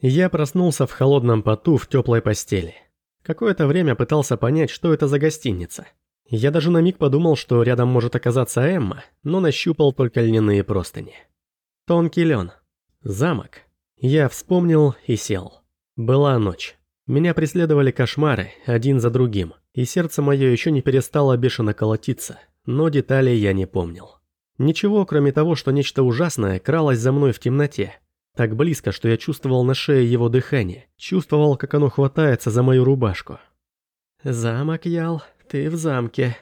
Я проснулся в холодном поту в теплой постели. Какое-то время пытался понять, что это за гостиница. Я даже на миг подумал, что рядом может оказаться Эмма, но нащупал только льняные простыни. Тонкий лен. Замок. Я вспомнил и сел. Была ночь. Меня преследовали кошмары, один за другим, и сердце мое еще не перестало бешено колотиться, но деталей я не помнил. Ничего, кроме того, что нечто ужасное кралось за мной в темноте, так близко, что я чувствовал на шее его дыхание, чувствовал, как оно хватается за мою рубашку. «Замок, Ял, ты в замке».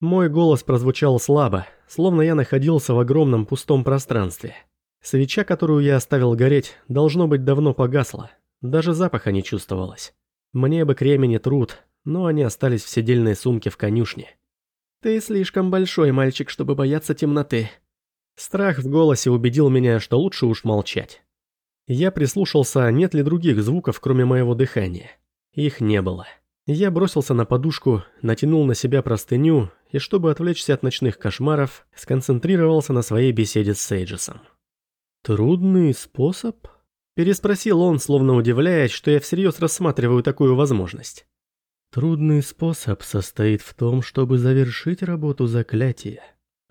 Мой голос прозвучал слабо, словно я находился в огромном пустом пространстве. Свеча, которую я оставил гореть, должно быть давно погасла. Даже запаха не чувствовалось. Мне бы кремень и труд, но они остались в седельной сумке в конюшне. «Ты слишком большой мальчик, чтобы бояться темноты», Страх в голосе убедил меня, что лучше уж молчать. Я прислушался, нет ли других звуков, кроме моего дыхания. Их не было. Я бросился на подушку, натянул на себя простыню и, чтобы отвлечься от ночных кошмаров, сконцентрировался на своей беседе с Сейджесом. «Трудный способ?» Переспросил он, словно удивляясь, что я всерьез рассматриваю такую возможность. «Трудный способ состоит в том, чтобы завершить работу заклятия.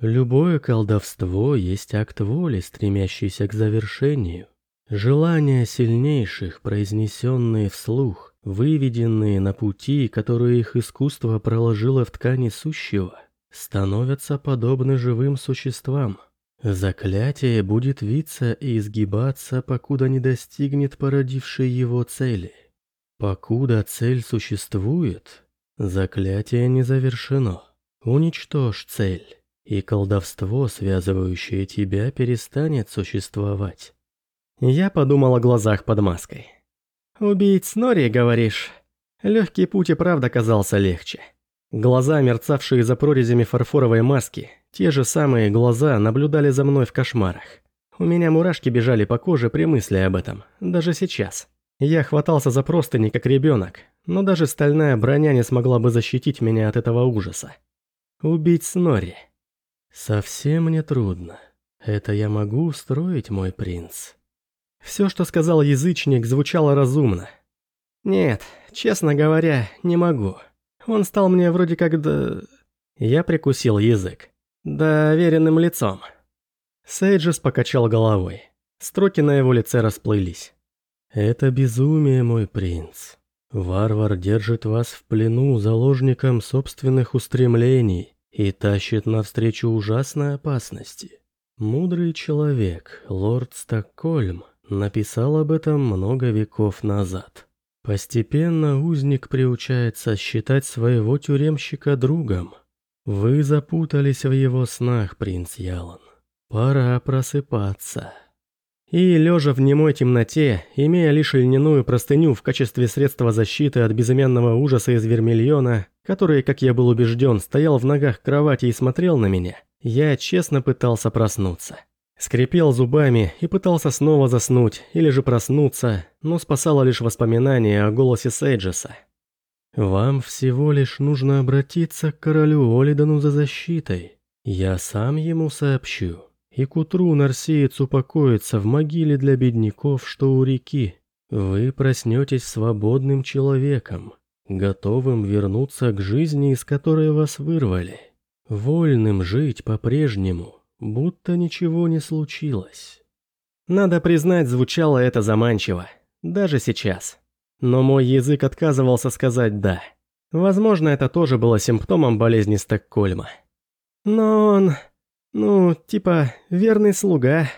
Любое колдовство есть акт воли, стремящийся к завершению. Желания сильнейших, произнесенные вслух, выведенные на пути, которые их искусство проложило в ткани сущего, становятся подобны живым существам. Заклятие будет виться и изгибаться, покуда не достигнет породившей его цели. Покуда цель существует, заклятие не завершено. Уничтожь цель и колдовство, связывающее тебя, перестанет существовать. Я подумал о глазах под маской. «Убить Снори, говоришь?» Легкий путь и правда казался легче. Глаза, мерцавшие за прорезями фарфоровой маски, те же самые глаза наблюдали за мной в кошмарах. У меня мурашки бежали по коже при мысли об этом, даже сейчас. Я хватался за простыни, как ребенок, но даже стальная броня не смогла бы защитить меня от этого ужаса. Убить Снори. «Совсем не трудно. Это я могу устроить, мой принц». Все, что сказал язычник, звучало разумно. «Нет, честно говоря, не могу. Он стал мне вроде как да...» Я прикусил язык. «Доверенным лицом». Сейджес покачал головой. Строки на его лице расплылись. «Это безумие, мой принц. Варвар держит вас в плену заложником собственных устремлений и тащит навстречу ужасной опасности. Мудрый человек, лорд Стокгольм, написал об этом много веков назад. Постепенно узник приучается считать своего тюремщика другом. Вы запутались в его снах, принц Ялан. Пора просыпаться. И, лежа в немой темноте, имея лишь льняную простыню в качестве средства защиты от безымянного ужаса из вермильона, который, как я был убежден, стоял в ногах кровати и смотрел на меня, я честно пытался проснуться. Скрипел зубами и пытался снова заснуть или же проснуться, но спасало лишь воспоминание о голосе Сейджеса. «Вам всего лишь нужно обратиться к королю Олидану за защитой. Я сам ему сообщу» и к утру нарсеец упокоится в могиле для бедняков, что у реки. Вы проснетесь свободным человеком, готовым вернуться к жизни, из которой вас вырвали, вольным жить по-прежнему, будто ничего не случилось. Надо признать, звучало это заманчиво, даже сейчас. Но мой язык отказывался сказать «да». Возможно, это тоже было симптомом болезни Стокгольма. Но он... Ну, типа, верный слуга.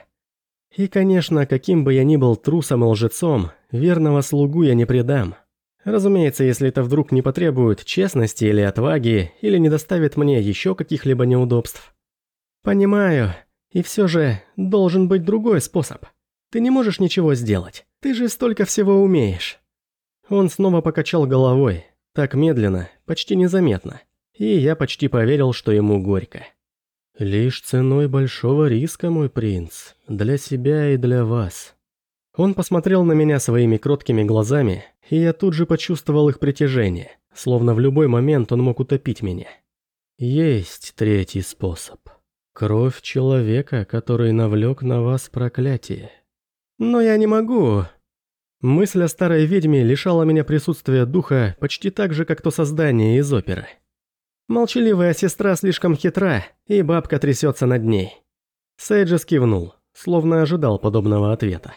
И, конечно, каким бы я ни был трусом и лжецом, верного слугу я не предам. Разумеется, если это вдруг не потребует честности или отваги, или не доставит мне еще каких-либо неудобств. Понимаю, и все же должен быть другой способ. Ты не можешь ничего сделать, ты же столько всего умеешь. Он снова покачал головой, так медленно, почти незаметно, и я почти поверил, что ему горько. «Лишь ценой большого риска, мой принц, для себя и для вас». Он посмотрел на меня своими кроткими глазами, и я тут же почувствовал их притяжение, словно в любой момент он мог утопить меня. Есть третий способ. Кровь человека, который навлек на вас проклятие. «Но я не могу». Мысль о старой ведьме лишала меня присутствия духа почти так же, как то создание из оперы. Молчаливая сестра слишком хитра, и бабка трясется над ней. Сейджес кивнул, словно ожидал подобного ответа.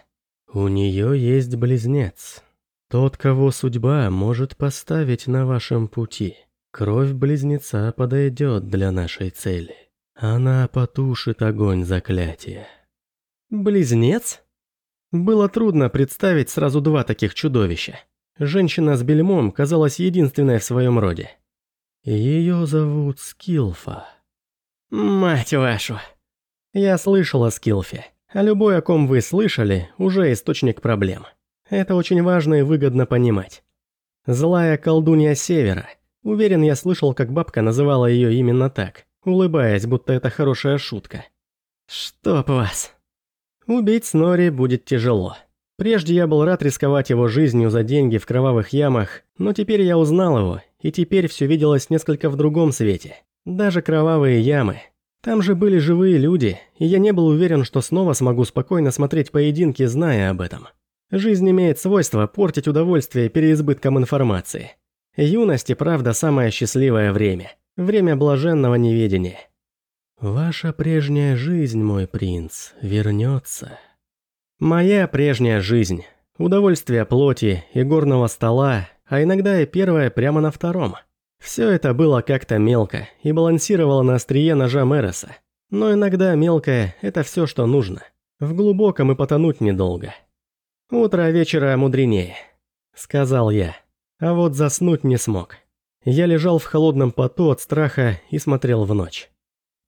«У нее есть близнец. Тот, кого судьба может поставить на вашем пути. Кровь близнеца подойдет для нашей цели. Она потушит огонь заклятия». «Близнец?» Было трудно представить сразу два таких чудовища. Женщина с бельмом казалась единственной в своем роде. Ее зовут Скилфа. Мать вашу. Я слышал о Скилфе. А любой, о ком вы слышали, уже источник проблем. Это очень важно и выгодно понимать. Злая колдунья Севера. Уверен, я слышал, как бабка называла ее именно так, улыбаясь, будто это хорошая шутка. Чтоб вас. Убить Снори будет тяжело. Прежде я был рад рисковать его жизнью за деньги в кровавых ямах, но теперь я узнал его, и теперь все виделось несколько в другом свете. Даже кровавые ямы. Там же были живые люди, и я не был уверен, что снова смогу спокойно смотреть поединки, зная об этом. Жизнь имеет свойство портить удовольствие переизбытком информации. Юность и правда самое счастливое время. Время блаженного неведения. «Ваша прежняя жизнь, мой принц, вернется». «Моя прежняя жизнь. Удовольствие плоти и горного стола, а иногда и первое прямо на втором. Все это было как-то мелко и балансировало на острие ножа Мереса. Но иногда мелкое – это все, что нужно. В глубоком и потонуть недолго. «Утро вечера мудренее», – сказал я. А вот заснуть не смог. Я лежал в холодном поту от страха и смотрел в ночь.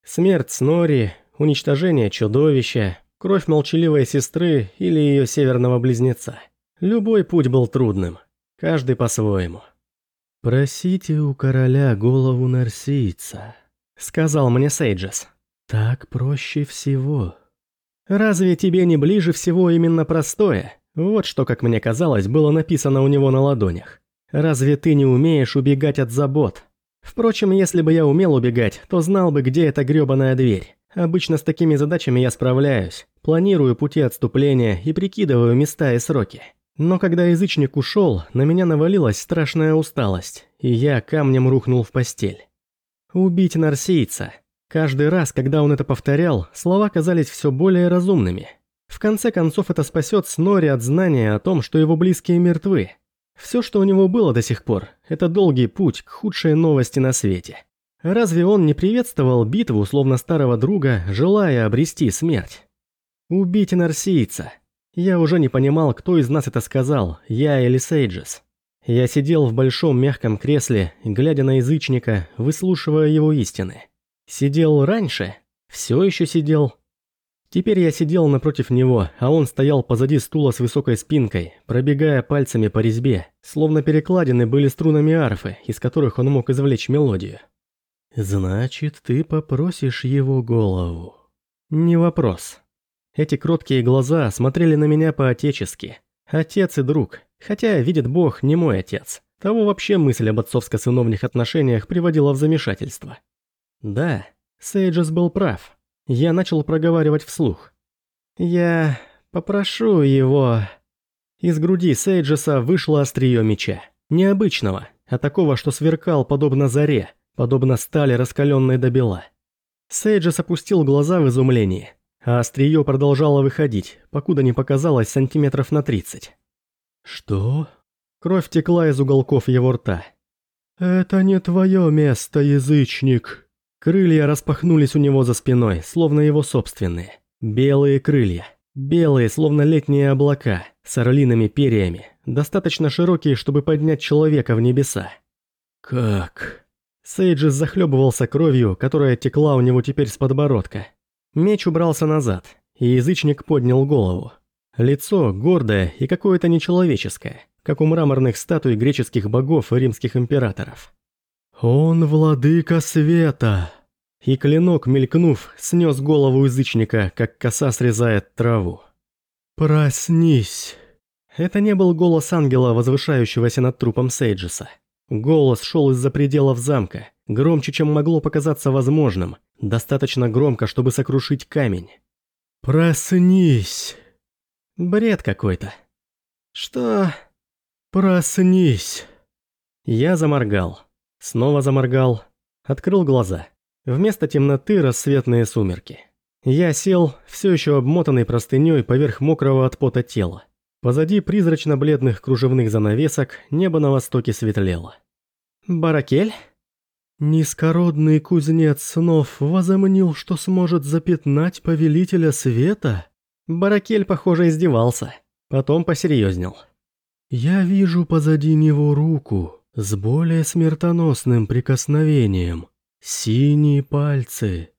Смерть Снори, уничтожение чудовища, кровь молчаливой сестры или ее северного близнеца. Любой путь был трудным, каждый по-своему. «Просите у короля голову нарсийца», — сказал мне Сейджес. «Так проще всего». «Разве тебе не ближе всего именно простое?» Вот что, как мне казалось, было написано у него на ладонях. «Разве ты не умеешь убегать от забот?» Впрочем, если бы я умел убегать, то знал бы, где эта грёбаная дверь. Обычно с такими задачами я справляюсь, планирую пути отступления и прикидываю места и сроки. Но когда язычник ушел, на меня навалилась страшная усталость, и я камнем рухнул в постель. Убить нарсийца. Каждый раз, когда он это повторял, слова казались все более разумными. В конце концов, это спасет Снори от знания о том, что его близкие мертвы, все, что у него было до сих пор, это долгий путь к худшей новости на свете. Разве он не приветствовал битву, словно старого друга, желая обрести смерть? Убить нарсийца. Я уже не понимал, кто из нас это сказал, я или Сейджес. Я сидел в большом мягком кресле, глядя на язычника, выслушивая его истины. Сидел раньше? Все еще сидел? Теперь я сидел напротив него, а он стоял позади стула с высокой спинкой, пробегая пальцами по резьбе, словно перекладины были струнами арфы, из которых он мог извлечь мелодию. «Значит, ты попросишь его голову?» «Не вопрос». Эти кроткие глаза смотрели на меня по-отечески. Отец и друг, хотя, видит Бог, не мой отец. Того вообще мысль об отцовско-сыновних отношениях приводила в замешательство. Да, Сейджес был прав. Я начал проговаривать вслух. «Я попрошу его...» Из груди Сейджеса вышло острие меча. Необычного, а такого, что сверкал подобно заре, подобно стали, раскаленной до бела. Сейджес опустил глаза в изумлении, а острие продолжало выходить, покуда не показалось сантиметров на тридцать. «Что?» Кровь текла из уголков его рта. «Это не твое место, язычник!» Крылья распахнулись у него за спиной, словно его собственные. Белые крылья. Белые, словно летние облака, с орлиными перьями, достаточно широкие, чтобы поднять человека в небеса. «Как?» Сейджис захлебывался кровью, которая текла у него теперь с подбородка. Меч убрался назад, и язычник поднял голову. Лицо гордое и какое-то нечеловеческое, как у мраморных статуй греческих богов и римских императоров. «Он владыка света!» И клинок, мелькнув, снес голову язычника, как коса срезает траву. «Проснись!» Это не был голос ангела, возвышающегося над трупом Сейджеса. Голос шел из-за пределов замка, громче, чем могло показаться возможным, достаточно громко, чтобы сокрушить камень. «Проснись!» Бред какой-то. «Что?» «Проснись!» Я заморгал. Снова заморгал. Открыл глаза. Вместо темноты рассветные сумерки. Я сел, все еще обмотанный простыней поверх мокрого от пота тела. Позади призрачно-бледных кружевных занавесок небо на востоке светлело. «Баракель?» Низкородный кузнец снов возомнил, что сможет запятнать повелителя света? Баракель, похоже, издевался. Потом посерьезнел. «Я вижу позади него руку с более смертоносным прикосновением. Синие пальцы».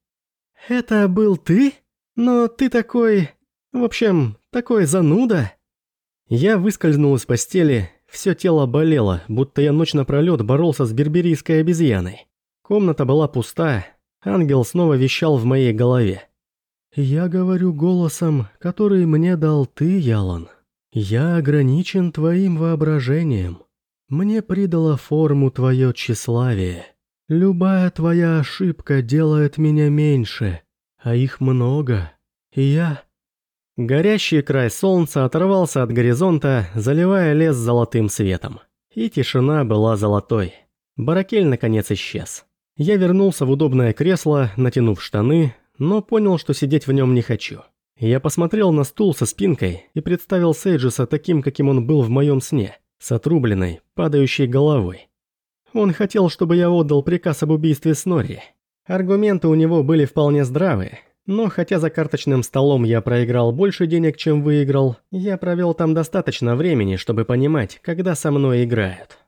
«Это был ты? Но ты такой... В общем, такой зануда?» Я выскользнул из постели, все тело болело, будто я ночь напролет боролся с берберийской обезьяной. Комната была пуста, ангел снова вещал в моей голове. «Я говорю голосом, который мне дал ты, Ялан. Я ограничен твоим воображением. Мне придало форму твое тщеславие. Любая твоя ошибка делает меня меньше, а их много. Я...» Горящий край солнца оторвался от горизонта, заливая лес золотым светом. И тишина была золотой. Баракель наконец исчез. Я вернулся в удобное кресло, натянув штаны, но понял, что сидеть в нем не хочу. Я посмотрел на стул со спинкой и представил Сейджеса таким, каким он был в моем сне, с отрубленной, падающей головой. Он хотел, чтобы я отдал приказ об убийстве Снорри. Аргументы у него были вполне здравые, но хотя за карточным столом я проиграл больше денег, чем выиграл, я провел там достаточно времени, чтобы понимать, когда со мной играют.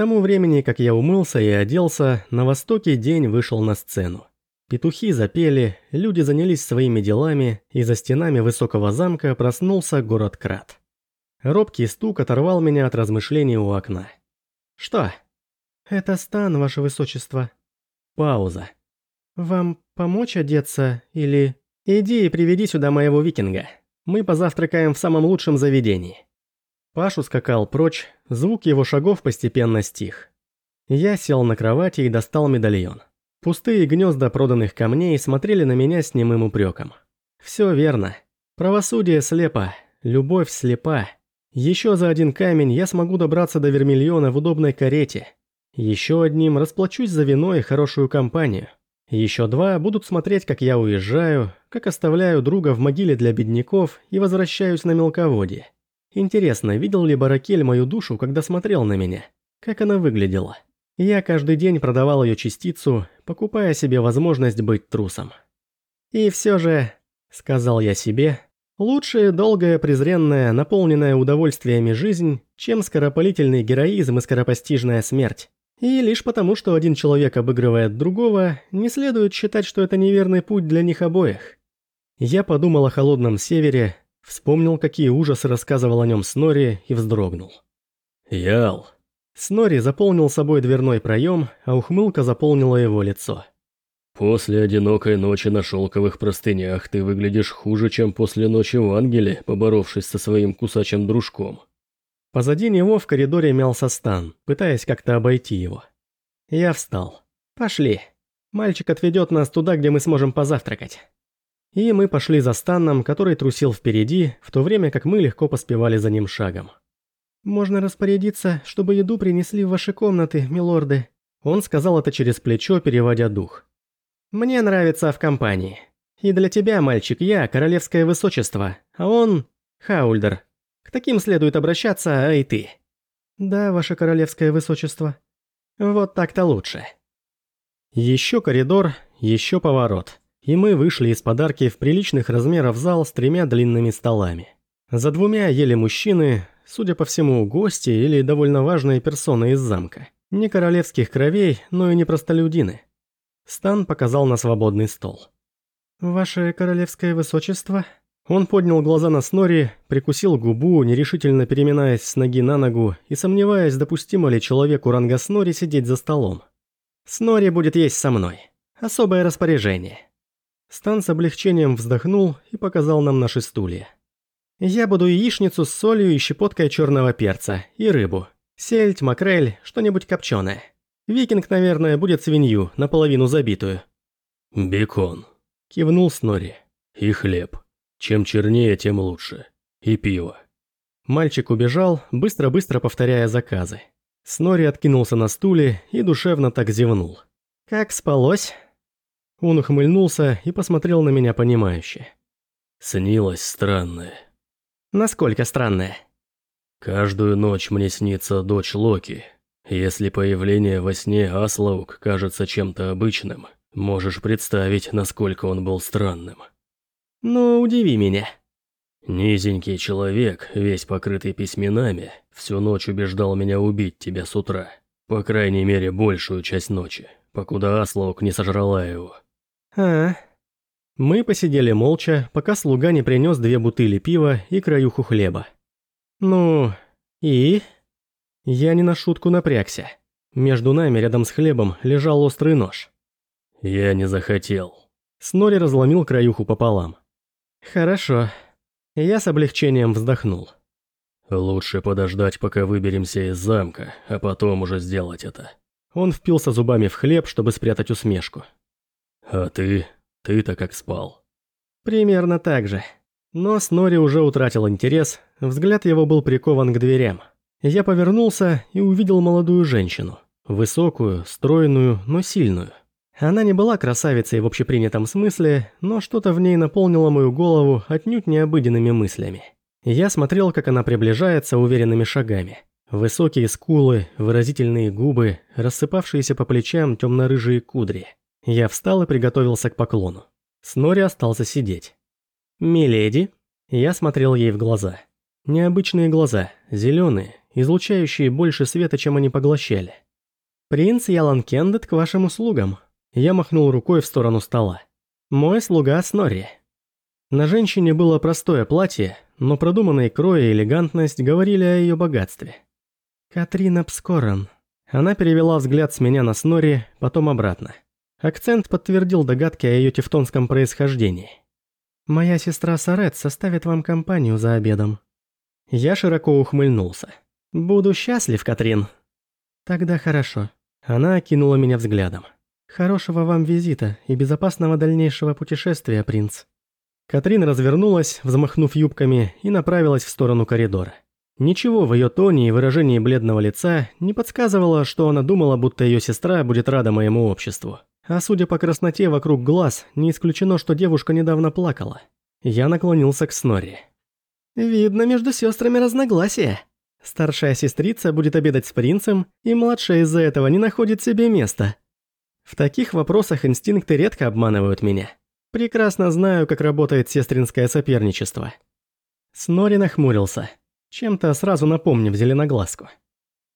Тому времени, как я умылся и оделся, на востоке день вышел на сцену. Петухи запели, люди занялись своими делами, и за стенами высокого замка проснулся город Крат. Робкий стук оторвал меня от размышлений у окна. «Что?» «Это стан, ваше высочество». Пауза. «Вам помочь одеться или...» «Иди и приведи сюда моего викинга. Мы позавтракаем в самом лучшем заведении». Пашу скакал прочь, звук его шагов постепенно стих. Я сел на кровати и достал медальон. Пустые гнезда проданных камней смотрели на меня с немым упреком. Все верно. Правосудие слепо, любовь слепа. Еще за один камень я смогу добраться до Вермильона в удобной карете. Еще одним расплачусь за вино и хорошую компанию. Еще два будут смотреть, как я уезжаю, как оставляю друга в могиле для бедняков и возвращаюсь на мелководье. Интересно, видел ли Баракель мою душу, когда смотрел на меня? Как она выглядела? Я каждый день продавал ее частицу, покупая себе возможность быть трусом. И все же, сказал я себе, лучше долгая, презренная, наполненная удовольствиями жизнь, чем скоропалительный героизм и скоропостижная смерть. И лишь потому, что один человек обыгрывает другого, не следует считать, что это неверный путь для них обоих. Я подумал о холодном севере, Вспомнил, какие ужасы рассказывал о нем Снори и вздрогнул. «Ял». Снори заполнил собой дверной проем, а ухмылка заполнила его лицо. «После одинокой ночи на шелковых простынях ты выглядишь хуже, чем после ночи в Ангеле, поборовшись со своим кусачим дружком». Позади него в коридоре мялся Стан, пытаясь как-то обойти его. Я встал. «Пошли. Мальчик отведет нас туда, где мы сможем позавтракать». И мы пошли за Станном, который трусил впереди, в то время как мы легко поспевали за ним шагом. «Можно распорядиться, чтобы еду принесли в ваши комнаты, милорды». Он сказал это через плечо, переводя дух. «Мне нравится в компании. И для тебя, мальчик, я королевское высочество, а он – Хаульдер. К таким следует обращаться, а и ты». «Да, ваше королевское высочество». «Вот так-то лучше». Еще коридор, еще поворот и мы вышли из подарки в приличных размеров зал с тремя длинными столами. За двумя ели мужчины, судя по всему, гости или довольно важные персоны из замка. Не королевских кровей, но и не простолюдины. Стан показал на свободный стол. «Ваше королевское высочество?» Он поднял глаза на Снори, прикусил губу, нерешительно переминаясь с ноги на ногу и сомневаясь, допустимо ли человеку ранга Снори сидеть за столом. «Снори будет есть со мной. Особое распоряжение». Стан с облегчением вздохнул и показал нам наши стулья. «Я буду яичницу с солью и щепоткой черного перца, и рыбу. Сельдь, макрель, что-нибудь копченое. Викинг, наверное, будет свинью, наполовину забитую». «Бекон», — кивнул Снори. «И хлеб. Чем чернее, тем лучше. И пиво». Мальчик убежал, быстро-быстро повторяя заказы. Снори откинулся на стуле и душевно так зевнул. «Как спалось?» Он ухмыльнулся и посмотрел на меня понимающе. «Снилось странное». «Насколько странное?» «Каждую ночь мне снится дочь Локи. Если появление во сне Аслаук кажется чем-то обычным, можешь представить, насколько он был странным». «Ну, удиви меня». Низенький человек, весь покрытый письменами, всю ночь убеждал меня убить тебя с утра. По крайней мере, большую часть ночи, покуда Аслаук не сожрала его. А. Мы посидели молча, пока слуга не принес две бутыли пива и краюху хлеба. Ну, и? Я не на шутку напрягся. Между нами, рядом с хлебом, лежал острый нож. Я не захотел. Снори разломил краюху пополам. Хорошо. Я с облегчением вздохнул. Лучше подождать, пока выберемся из замка, а потом уже сделать это. Он впился зубами в хлеб, чтобы спрятать усмешку. А ты? Ты-то как спал? Примерно так же. Но Снори уже утратил интерес, взгляд его был прикован к дверям. Я повернулся и увидел молодую женщину. Высокую, стройную, но сильную. Она не была красавицей в общепринятом смысле, но что-то в ней наполнило мою голову отнюдь необыденными мыслями. Я смотрел, как она приближается уверенными шагами. Высокие скулы, выразительные губы, рассыпавшиеся по плечам темно-рыжие кудри. Я встал и приготовился к поклону. Снори остался сидеть. «Миледи?» Я смотрел ей в глаза. Необычные глаза, зеленые, излучающие больше света, чем они поглощали. «Принц Ялан Кендет к вашим услугам», я махнул рукой в сторону стола. «Мой слуга Снорри». На женщине было простое платье, но продуманные крой и элегантность говорили о ее богатстве. «Катрина Пскоран». Она перевела взгляд с меня на Снорри, потом обратно. Акцент подтвердил догадки о ее тевтонском происхождении. «Моя сестра Сарет составит вам компанию за обедом». Я широко ухмыльнулся. «Буду счастлив, Катрин». «Тогда хорошо». Она окинула меня взглядом. «Хорошего вам визита и безопасного дальнейшего путешествия, принц». Катрин развернулась, взмахнув юбками, и направилась в сторону коридора. Ничего в ее тоне и выражении бледного лица не подсказывало, что она думала, будто ее сестра будет рада моему обществу. А судя по красноте вокруг глаз, не исключено, что девушка недавно плакала. Я наклонился к Снорри. «Видно между сестрами разногласия. Старшая сестрица будет обедать с принцем, и младшая из-за этого не находит себе места. В таких вопросах инстинкты редко обманывают меня. Прекрасно знаю, как работает сестринское соперничество. Снори нахмурился, чем-то сразу напомнив зеленоглазку.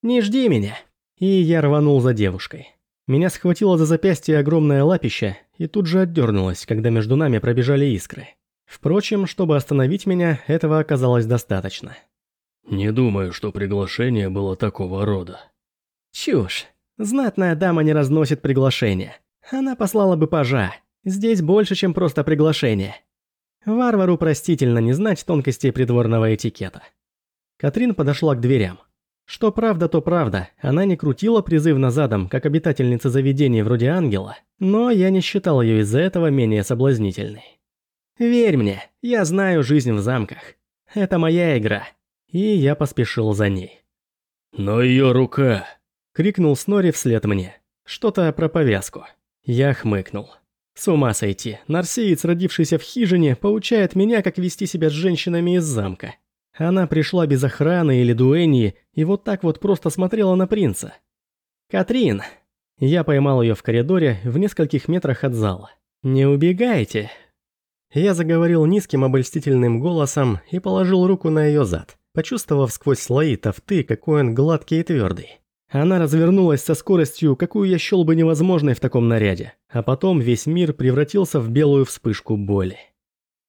«Не жди меня!» И я рванул за девушкой. Меня схватило за запястье огромное лапище и тут же отдернулось, когда между нами пробежали искры. Впрочем, чтобы остановить меня, этого оказалось достаточно. «Не думаю, что приглашение было такого рода». «Чушь. Знатная дама не разносит приглашения. Она послала бы пажа. Здесь больше, чем просто приглашение. Варвару простительно не знать тонкостей придворного этикета. Катрин подошла к дверям. Что правда, то правда, она не крутила призывно задом, как обитательница заведений вроде ангела, но я не считал ее из-за этого менее соблазнительной. «Верь мне, я знаю жизнь в замках. Это моя игра». И я поспешил за ней. «Но ее рука...» Крикнул Снори вслед мне. Что-то про повязку. Я хмыкнул. С ума сойти, нарсиец, родившийся в хижине, поучает меня, как вести себя с женщинами из замка. Она пришла без охраны или дуэньи и вот так вот просто смотрела на принца. «Катрин!» Я поймал ее в коридоре в нескольких метрах от зала. «Не убегайте!» Я заговорил низким обольстительным голосом и положил руку на ее зад, почувствовав сквозь слои тофты, какой он гладкий и твердый. Она развернулась со скоростью, какую я счел бы невозможной в таком наряде, а потом весь мир превратился в белую вспышку боли.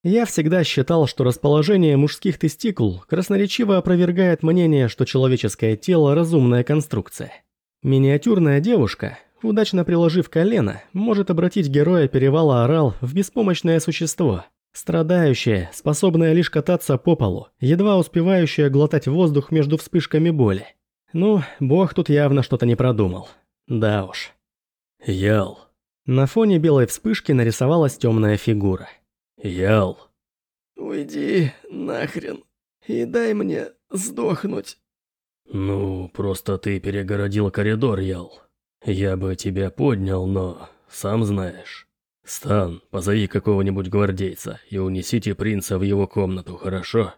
Я всегда считал, что расположение мужских тестикул красноречиво опровергает мнение, что человеческое тело – разумная конструкция. Миниатюрная девушка, удачно приложив колено, может обратить героя перевала Орал в беспомощное существо, страдающее, способное лишь кататься по полу, едва успевающее глотать воздух между вспышками боли. Ну, бог тут явно что-то не продумал. Да уж. Ял. На фоне белой вспышки нарисовалась темная фигура. Ял. Уйди нахрен. и дай мне сдохнуть». «Ну, просто ты перегородил коридор, Ял. Я бы тебя поднял, но... сам знаешь. Стан, позови какого-нибудь гвардейца и унесите принца в его комнату, хорошо?»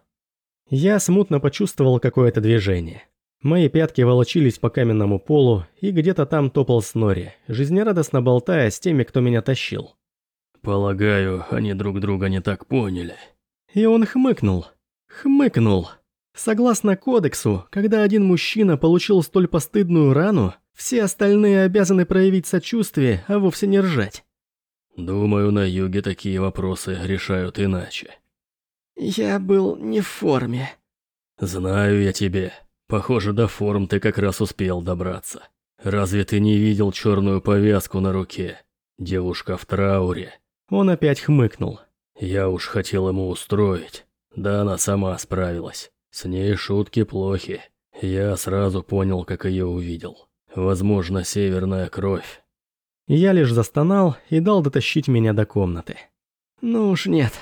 Я смутно почувствовал какое-то движение. Мои пятки волочились по каменному полу, и где-то там топал Снори, жизнерадостно болтая с теми, кто меня тащил. «Полагаю, они друг друга не так поняли». И он хмыкнул. Хмыкнул. Согласно кодексу, когда один мужчина получил столь постыдную рану, все остальные обязаны проявить сочувствие, а вовсе не ржать. Думаю, на юге такие вопросы решают иначе. Я был не в форме. Знаю я тебе. Похоже, до форм ты как раз успел добраться. Разве ты не видел черную повязку на руке? Девушка в трауре. Он опять хмыкнул. Я уж хотел ему устроить. Да она сама справилась. С ней шутки плохи. Я сразу понял, как ее увидел. Возможно, северная кровь. Я лишь застонал и дал дотащить меня до комнаты. Ну уж нет.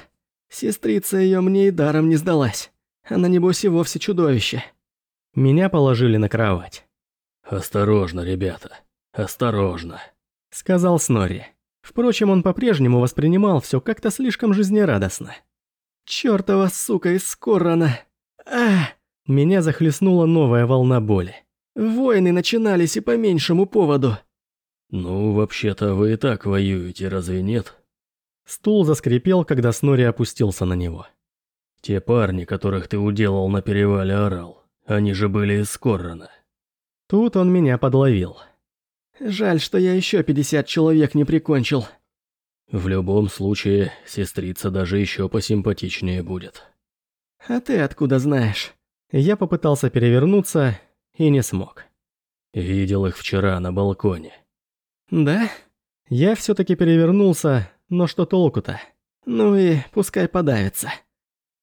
Сестрица ее мне и даром не сдалась. Она небось и вовсе чудовище. Меня положили на кровать. «Осторожно, ребята, осторожно», — сказал Снори. Впрочем, он по-прежнему воспринимал все как-то слишком жизнерадостно. «Чёртова сука из Скоррана!» А! Меня захлестнула новая волна боли. Войны начинались и по меньшему поводу. Ну, вообще-то вы и так воюете, разве нет? Стул заскрипел, когда Снори опустился на него. Те парни, которых ты уделал на перевале Орал, они же были из Коррана. Тут он меня подловил. Жаль, что я еще 50 человек не прикончил. В любом случае, сестрица даже еще посимпатичнее будет. «А ты откуда знаешь?» Я попытался перевернуться и не смог. Видел их вчера на балконе. «Да?» Я все-таки перевернулся, но что толку-то? Ну и пускай подавится.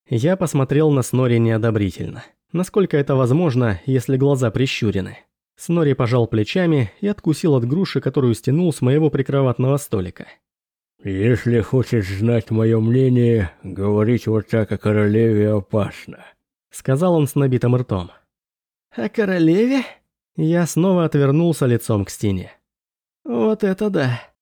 Я посмотрел на Снори неодобрительно. Насколько это возможно, если глаза прищурены. Снори пожал плечами и откусил от груши, которую стянул с моего прикроватного столика. «Если хочешь знать мое мнение, говорить вот так о королеве опасно», — сказал он с набитым ртом. «О королеве?» Я снова отвернулся лицом к стене. «Вот это да!»